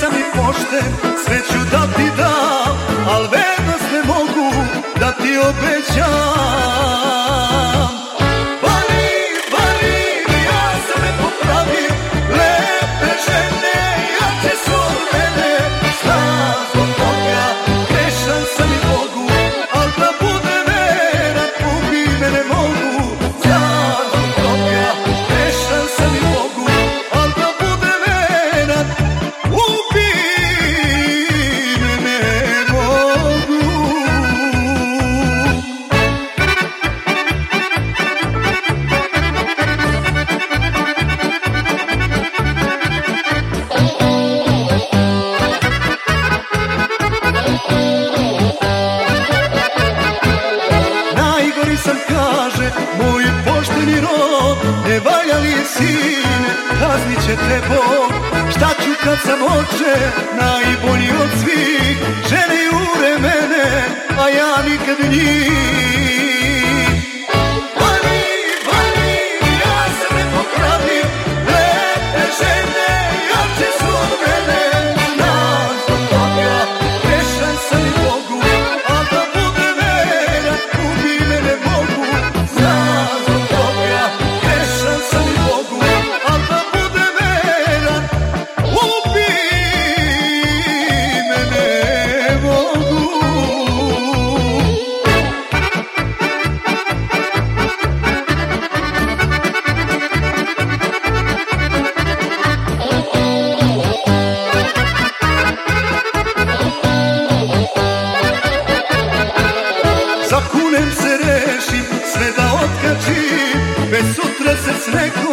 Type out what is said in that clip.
sam i pošten, sve ću da ti dam, al vernost ne mogu da ti obećam. kaže moj pošteni rob Ne valjali sine, kaznit će te Bog. Šta ću kad sam oče, najbolji od svih Žene jure mene, a ja nikad njih take